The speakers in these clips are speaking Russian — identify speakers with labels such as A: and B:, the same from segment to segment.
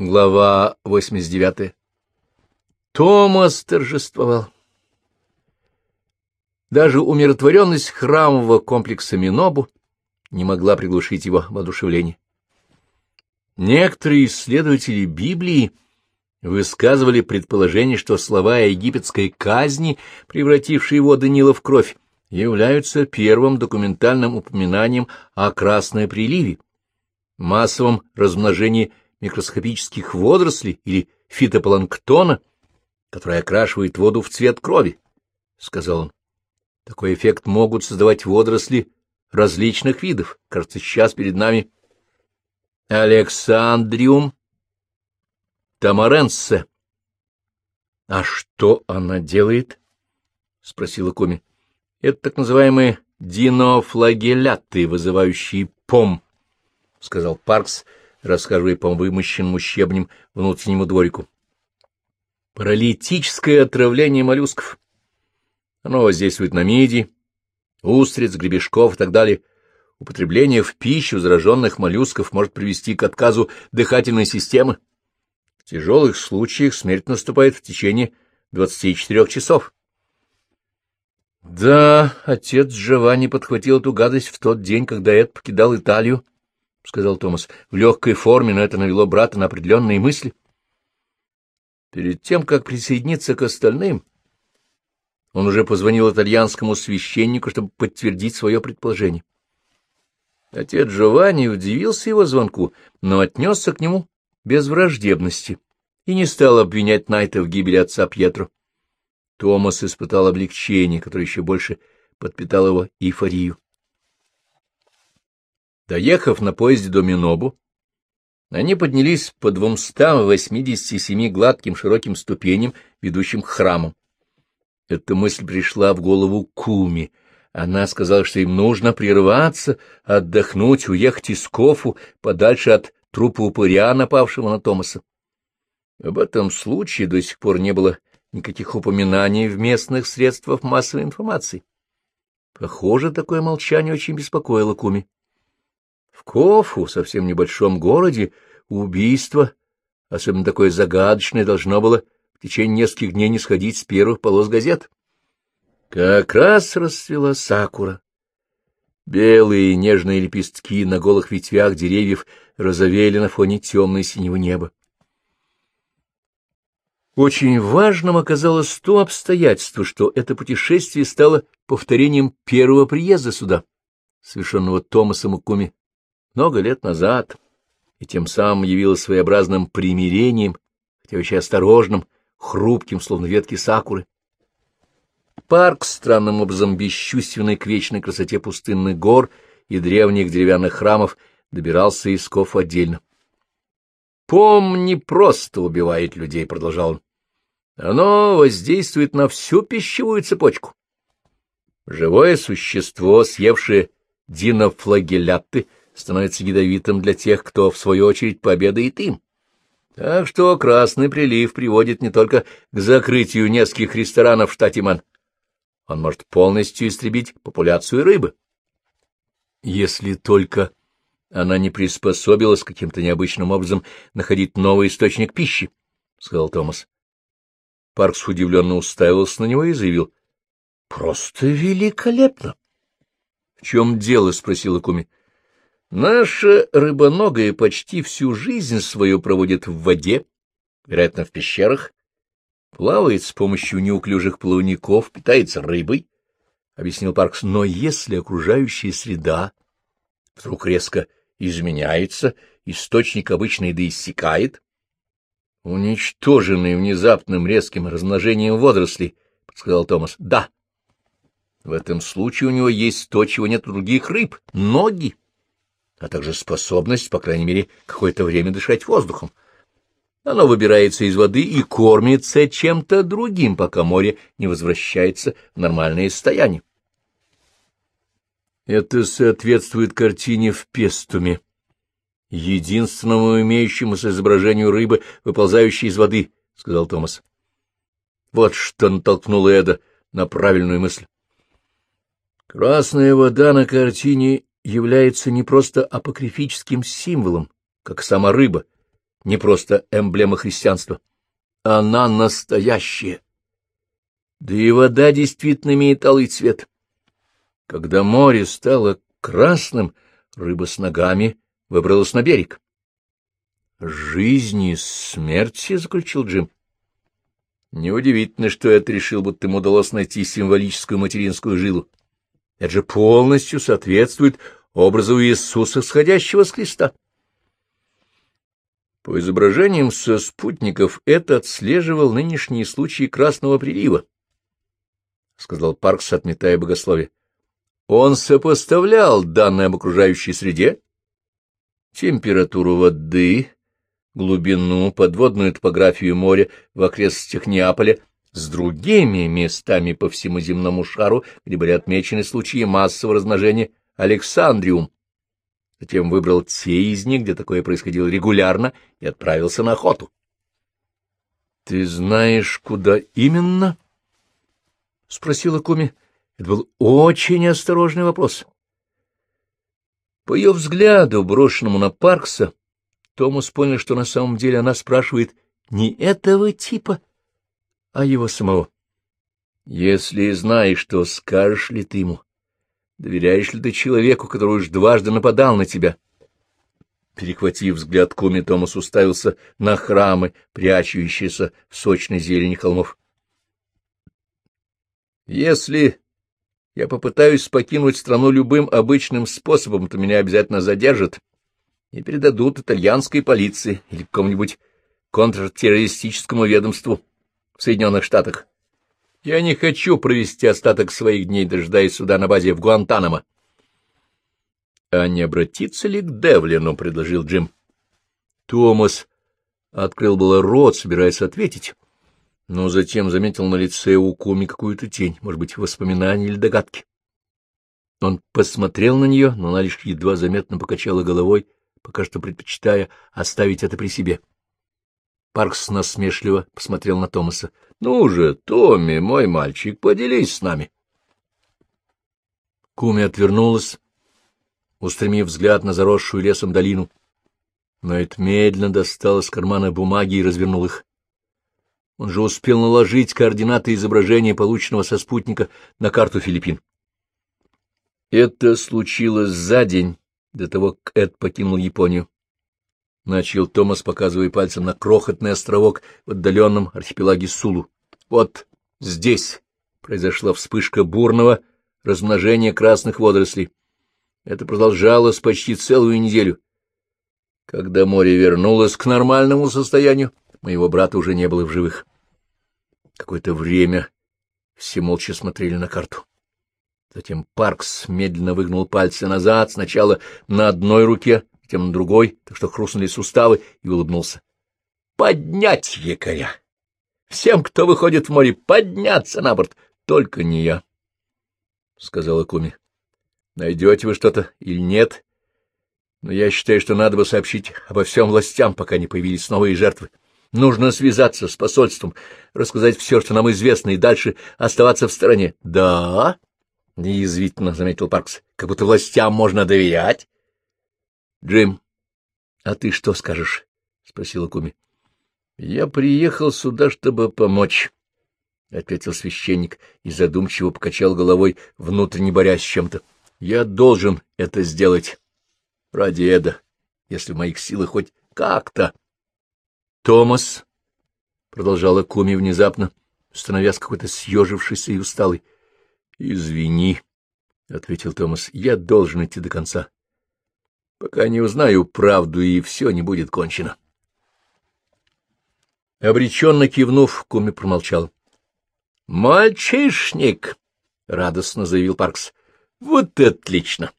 A: Глава 89. Томас торжествовал. Даже умиротворенность храмового комплекса Минобу не могла приглушить его воодушевление. Некоторые исследователи Библии высказывали предположение, что слова о египетской казни, превратившие его Данила в кровь, являются первым документальным упоминанием о красной приливе, массовом размножении микроскопических водорослей или фитопланктона, который окрашивает воду в цвет крови, — сказал он. Такой эффект могут создавать водоросли различных видов. Кажется, сейчас перед нами Александриум тамаренсе. — А что она делает? — спросила Коми. — Это так называемые динофлагелляты, вызывающие пом, — сказал Паркс, — рассказывая по вымощенному щебнем внутреннему дворику. Паралитическое отравление моллюсков. Оно воздействует на мидий, устриц, гребешков и так далее. Употребление в пищу зараженных моллюсков может привести к отказу дыхательной системы. В тяжелых случаях смерть наступает в течение 24 часов. Да, отец Джованни подхватил эту гадость в тот день, когда Эд покидал Италию, — сказал Томас, — в легкой форме, но это навело брата на определенные мысли. Перед тем, как присоединиться к остальным, он уже позвонил итальянскому священнику, чтобы подтвердить свое предположение. Отец Джованни удивился его звонку, но отнесся к нему без враждебности и не стал обвинять Найта в гибели отца Пьетро. Томас испытал облегчение, которое еще больше подпитало его эйфорию. Доехав на поезде до Минобу, они поднялись по двумстам восьмидесяти семи гладким широким ступеням, ведущим к храму. Эта мысль пришла в голову Куми. Она сказала, что им нужно прерваться, отдохнуть, уехать из Кофу, подальше от трупа упыря, напавшего на Томаса. Об этом случае до сих пор не было никаких упоминаний в местных средствах массовой информации. Похоже, такое молчание очень беспокоило Куми. В Кофу, совсем небольшом городе, убийство, особенно такое загадочное, должно было в течение нескольких дней не сходить с первых полос газет. Как раз расцвела сакура. Белые нежные лепестки на голых ветвях деревьев розовели на фоне темной синего неба. Очень важным оказалось то обстоятельство, что это путешествие стало повторением первого приезда сюда, совершенного Томасом Укуми много лет назад, и тем самым явилась своеобразным примирением, хотя очень осторожным, хрупким, словно ветки сакуры. Парк, странным образом бесчувственный к вечной красоте пустынных гор и древних деревянных храмов, добирался из Ков отдельно. «Пом не просто убивает людей», — продолжал он. «Оно воздействует на всю пищевую цепочку. Живое существо, съевшее динофлагелляты, — становится ядовитым для тех, кто, в свою очередь, пообедает им. Так что Красный прилив приводит не только к закрытию нескольких ресторанов в штате Мэн. Он может полностью истребить популяцию рыбы. Если только она не приспособилась каким-то необычным образом находить новый источник пищи, — сказал Томас. Паркс удивленно уставился на него и заявил. — Просто великолепно! — В чем дело? — спросила Куми. Наша рыбоногая почти всю жизнь свою проводит в воде, вероятно, в пещерах, плавает с помощью неуклюжих плавников, питается рыбой, — объяснил Паркс. Но если окружающая среда вдруг резко изменяется, источник обычной еды иссякает, уничтоженный внезапным резким размножением водорослей, — подсказал Томас. — Да. В этом случае у него есть то, чего нет у других рыб — ноги а также способность, по крайней мере, какое-то время дышать воздухом. Оно выбирается из воды и кормится чем-то другим, пока море не возвращается в нормальное состояние. Это соответствует картине в Пестуме, единственному имеющемуся изображению рыбы, выползающей из воды, — сказал Томас. Вот что натолкнуло Эда на правильную мысль. Красная вода на картине является не просто апокрифическим символом, как сама рыба, не просто эмблема христианства. Она настоящая. Да и вода действительно имеет алый цвет. Когда море стало красным, рыба с ногами выбралась на берег. «Жизнь и смерти», — заключил Джим. Неудивительно, что это решил, будто ему удалось найти символическую материнскую жилу. Это же полностью соответствует образу Иисуса, сходящего с креста. По изображениям со спутников это отслеживал нынешние случаи Красного прилива, — сказал Паркс, отметая богословие. Он сопоставлял данные об окружающей среде, температуру воды, глубину, подводную топографию моря в окрестностях Неаполя с другими местами по всему земному шару, где были отмечены случаи массового размножения Александриум. Затем выбрал те из них, где такое происходило регулярно, и отправился на охоту. — Ты знаешь, куда именно? — спросила Куми. Это был очень осторожный вопрос. По ее взгляду, брошенному на Паркса, Томас понял, что на самом деле она спрашивает не этого типа, а его самого. Если знаешь, что скажешь ли ты ему? Доверяешь ли ты человеку, который уж дважды нападал на тебя? Перехватив взгляд Куми, Томас уставился на храмы, прячущиеся в сочной зелени холмов. Если я попытаюсь покинуть страну любым обычным способом, то меня обязательно задержат и передадут итальянской полиции или какому-нибудь контртеррористическому ведомству в Соединенных Штатах. Я не хочу провести остаток своих дней, дожидаясь суда на базе в Гуантанамо. — А не обратиться ли к Девлину? — предложил Джим. Томас открыл было рот, собираясь ответить, но затем заметил на лице у Куми какую-то тень, может быть, воспоминания или догадки. Он посмотрел на нее, но она лишь едва заметно покачала головой, пока что предпочитая оставить это при себе. Паркс насмешливо посмотрел на Томаса. — Ну же, Томми, мой мальчик, поделись с нами. Куми отвернулась, устремив взгляд на заросшую лесом долину. Но это медленно достал из кармана бумаги и развернул их. Он же успел наложить координаты изображения, полученного со спутника, на карту Филиппин. Это случилось за день до того, как Эд покинул Японию. Начал Томас, показывая пальцем на крохотный островок в отдаленном архипелаге Сулу. Вот здесь произошла вспышка бурного размножения красных водорослей. Это продолжалось почти целую неделю. Когда море вернулось к нормальному состоянию, моего брата уже не было в живых. Какое-то время все молча смотрели на карту. Затем Паркс медленно выгнул пальцы назад, сначала на одной руке, затем на другой, так что хрустнули суставы, и улыбнулся. «Поднять якоря! Всем, кто выходит в море, подняться на борт! Только не я!» — сказала Куми. «Найдете вы что-то или нет? Но я считаю, что надо бы сообщить обо всем властям, пока не появились новые жертвы. Нужно связаться с посольством, рассказать все, что нам известно, и дальше оставаться в стороне». «Да?» — неязвительно заметил Паркс. — Как будто властям можно доверять. — Джим, а ты что скажешь? — спросила Куми. — Я приехал сюда, чтобы помочь, — ответил священник и задумчиво покачал головой, внутренне борясь с чем-то. — Я должен это сделать. Ради Эда, если в моих силах хоть как-то. — Томас, — продолжала Куми внезапно, становясь какой-то съежившийся и усталый, — Извини, — ответил Томас, — я должен идти до конца. Пока не узнаю правду, и все не будет кончено. Обреченно кивнув, Куми промолчал. — Мальчишник! — радостно заявил Паркс. — Вот отлично!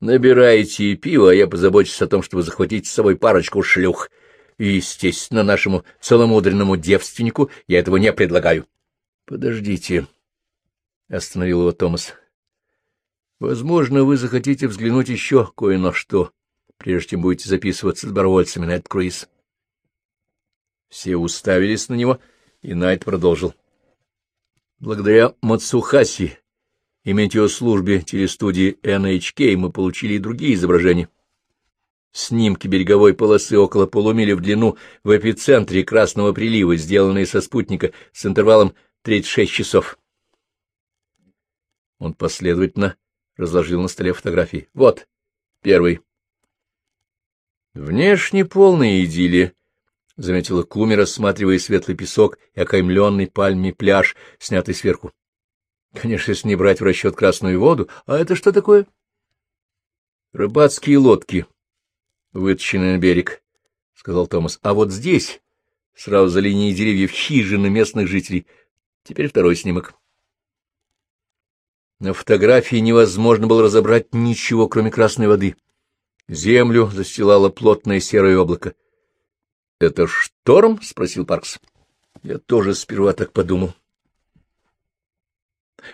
A: Набирайте пиво, а я позабочусь о том, чтобы захватить с собой парочку шлюх. И, естественно, нашему целомудренному девственнику я этого не предлагаю. — Подождите, — остановил его Томас. — Возможно, вы захотите взглянуть еще кое на что, прежде чем будете записываться с добровольцами на этот круиз. Все уставились на него, и Найт продолжил. — Благодаря Мацухаси и метеослужбе телестудии NHK мы получили и другие изображения. Снимки береговой полосы около полумили в длину в эпицентре Красного прилива, сделанные со спутника с интервалом 36 часов. Он последовательно разложил на столе фотографии. Вот, первый. Внешне полная идиллия, — заметила Куми, рассматривая светлый песок и окаймленный пальмами пляж, снятый сверху. Конечно, если не брать в расчет красную воду. А это что такое? Рыбацкие лодки, вытащенные на берег, — сказал Томас. А вот здесь, сразу за линией деревьев, хижины местных жителей. Теперь второй снимок. На фотографии невозможно было разобрать ничего, кроме красной воды. Землю застилало плотное серое облако. — Это шторм? — спросил Паркс. Я тоже сперва так подумал.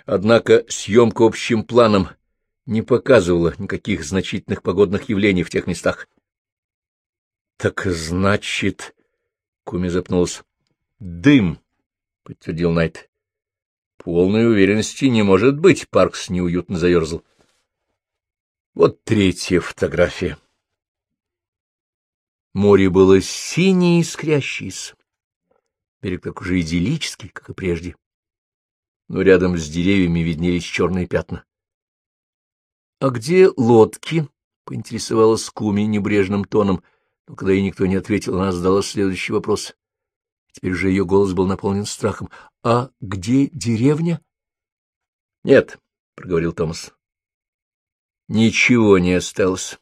A: Однако съемка общим планом не показывала никаких значительных погодных явлений в тех местах. — Так значит... — Куми запнулся. — Дым, — подтвердил Найт. — Полной уверенности не может быть, — Паркс неуютно заерзал. Вот третья фотография. Море было синее и искрящееся. Берег так уже идиллический, как и прежде но рядом с деревьями виднелись черные пятна. — А где лодки? — поинтересовалась Куми небрежным тоном, но когда ей никто не ответил, она задала следующий вопрос. Теперь же ее голос был наполнен страхом. — А где деревня? — Нет, — проговорил Томас. — Ничего не осталось.